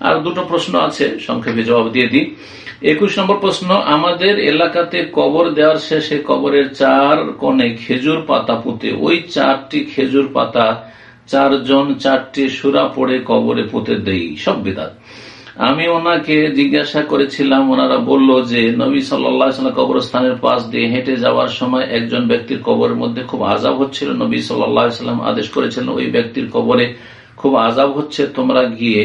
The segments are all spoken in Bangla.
আর দুটো প্রশ্ন আছে, সংক্ষেপে জবাব দিয়ে দিই। একুশ নম্বর প্রশ্ন, আমাদের এলাকাতে কবর দেওয়ার শেষে কবরের চার কোণে খেজুর পাতা পুঁতে, ওই চারটি খেজুর পাতা চারজন চারটি সুরা পড়ে কবরে পুঁতে দেই। সব বিদাত। আমি ওনাকে জিজ্ঞাসা করেছিলাম, ওনারা বলল যে, নবী সাল্লাহ কবরস্থানের পাশ দিয়ে হেঁটে যাওয়ার সময় একজন ব্যক্তির কবরের মধ্যে খুব আজাব হচ্ছিল। নবী সাল্লাম আদেশ করেছিলেন, ওই ব্যক্তির কবরে খুব আজাব হচ্ছে, তোমরা গিয়ে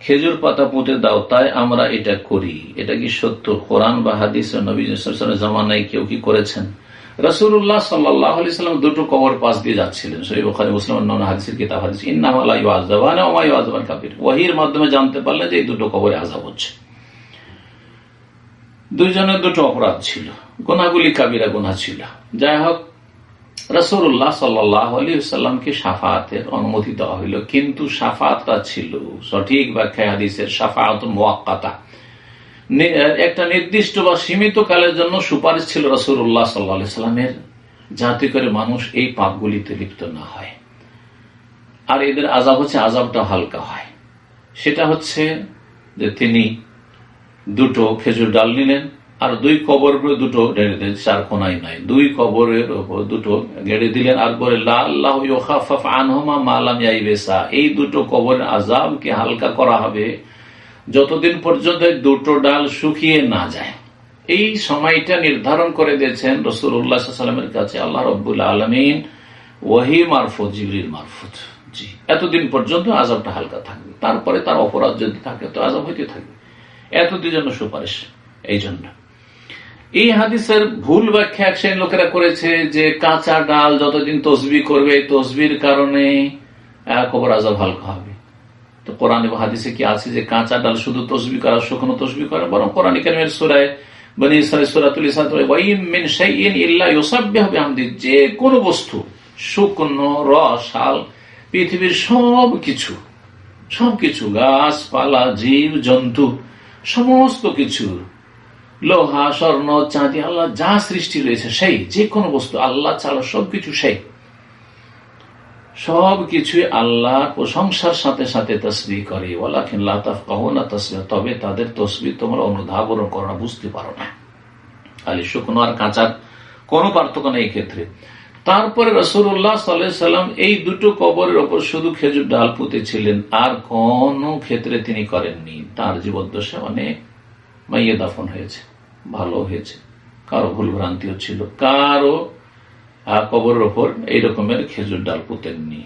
খেজুর পাতা পুঁতে দাও, তাই আমরা এটা করি। এটা কি সত্য? কোরআন বা হাদিস নবী জামানায় কেউ কি করেছেন? রসুল্লাহ সাল্লাম দুটো কবর দিয়ে যাচ্ছিলেন। ওয়াহির মাধ্যমে জানতে যে এই দুটো কবরে আজাব হচ্ছে। দুইজনের দুটো অপরাধ ছিল। গোনাগুলি কাবিরা গোনা ছিল। যাই হোক রসুল্লাহ সাল্লাহ আলী সাফাতের অনুমতি দেওয়া হইল। কিন্তু সাফাতটা ছিল সঠিক ব্যাখ্যা হাদিসের সাফাত মোয়াক্কাতা একটা নির্দিষ্ট বা সীমিত কালের জন্য সুপারিশ ছিল রসুল্লাহ সাল্লা সাল্লামের, যাতে করে মানুষ এই পাপগুলিতে লিপ্ত না হয়। আর এদের আজাব হচ্ছে আজাবটা হালকা হয়। সেটা হচ্ছে যে তিনি দুটো খেজুর ডাল নিলেন, আর দুই কবর দুটো গেড়ে দিলেন, চার কোনাই নাই। দুই কবরের ওপর দুটো গেড়ে দিলেন, আর বলে আনহমা মালাম এই দুটো কবরের আজাবকে হালকা করা হবে যতদিন পর্যন্ত দুটো ডাল শুকিয়ে না যায়। এই সময়টা নির্ধারণ করে দিয়েছেন রসুল উল্লাহামের কাছে আল্লাহ রব্বুল আলমিন, ওয়াহি মারফত জিবরির মারফত। জি, এতদিন পর্যন্ত আজাবটা হালকা থাকবে। তারপরে তার অপরাধ যদি থাকে তো আজাব হইতে থাকবে। এতদিন জন্য সুপারিশ, এই জন্য। এই হাদিসের ভুল ব্যাখ্যা এক শ্রেণির লোকেরা করেছে যে কাঁচা ডাল যতদিন তসবি করবে, তসবির কারণে কবর আজাব হালকা হবে। তো কোরআন এবং হাদিসে কি আছে যে কাঁচা ডাল শুধু তসবি করা, শুকনো তসবি করে? বরং কোরআন কারিমের সুরায় যে কোন বস্তু, শুকনো রসাল পৃথিবীর সব কিছু সবকিছু গাছপালা, জীব, জন্তু, সমস্ত কিছু, লোহা, স্বর্ণ, চাঁদি, আল্লাহ যা সৃষ্টি রয়েছে, সেই, যে কোনো বস্তু, আল্লাহ ছাড়া সবকিছু সেই। সব কিছুই আল্লাহ প্রশংসার সাথে সাথে তসবি করে। ওলাখিন লাতাফ তবে তাদের তসবি তোমরা অনুধাবন করো না, বুঝতে পারো না। আলি শুকনো আর কাঁচার কোন পার্থক্য নেই ক্ষেত্রে। তারপরে রসুল্লাহ সাল্লাম এই দুটো কবরের ওপর শুধু খেজুর ডাল পুঁতেছিলেন, আর কোন ক্ষেত্রে তিনি করেননি। তার জীবদ্দশা অনেক মাইয়ে দাফন হয়েছে, ভালো হয়েছে। কারও ভুল ভ্রান্তিও ছিল, কারও কবরের ওপর এই রকমের খেজুর ডাল পুঁতেননি।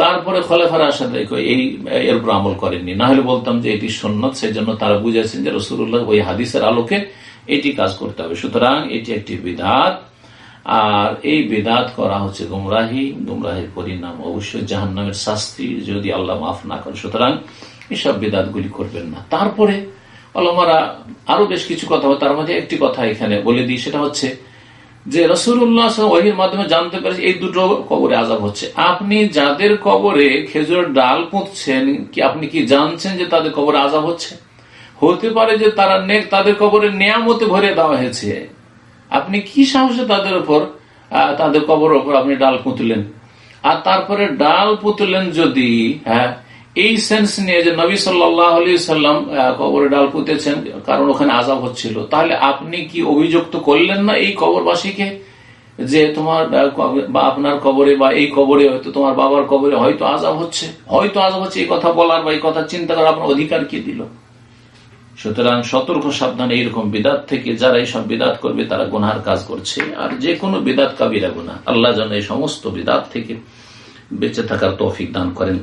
তারপরে খলেফারা সাথে এই এর উপর আমল করেননি। না হলে বলতাম যে এটি সন্ন্যত সেই জন্য তারা বুঝেছেন যে রসুল্লাহ ওই হাদিসের আলোকে এটি কাজ করতে হবে। সুতরাং এটি একটি বিধাত আর এই বেদাত করা হচ্ছে গুমরাহি। গুমরাহির পরিণাম অবশ্যই জাহান নামের শাস্তি যদি আল্লাহ মাফ না করে সুতরাং এসব বেদাত গুলি করবেন না। তারপরে আলমারা আরও বেশ কিছু কথা তার মধ্যে একটি কথা এখানে বলে দিই, সেটা হচ্ছে যে রসুল্লাহ ওহির মাধ্যমে জানতে পারছে এই দুটো কবরে আজাব হচ্ছে। আপনি যাদের কবরে খেজুরের ডাল পুঁতছেন, কি আপনি কি জানছেন যে তাদের কবরে আজাব হচ্ছে? হতে পারে যে তারা নেক তাদের কবরে নেয়ামতে ভরে দেওয়া হয়েছে। আপনি কি সাহসে তাদের উপর তাদের কবর ওপর আপনি ডাল পুঁতলেন? আর তারপরে ডাল পুঁতলেন যদি হ্যাঁ এই সেন্স নিয়ে যে নবী সাল্লাম কবরে ডাল পুঁতেছেন, কারণ ওখানে আজাব হচ্ছিল। তাহলে আপনি কি অভিযুক্ত করলেন না এই কবরবাসীকে? যে তোমার বা আপনার কবরে বা এই কবরে হয়তো তোমার বাবার কবরে হয়তো আজাব হচ্ছে। হয়তো আজাব হচ্ছে, এই কথা বলার বা এই কথা চিন্তা করার আপনার অধিকার কি দিল? সুতরাং সতর্ক সাবধান এইরকম বিদাত থেকে যারা এইসব বিদাত করবে, তারা গুনার কাজ করছে। আর যে কোনো বিদাত কাবিরা গুনা আল্লাহ যেন এই সমস্ত বিদাত থেকে বেঁচে থাকার তৌফিক দান করেন।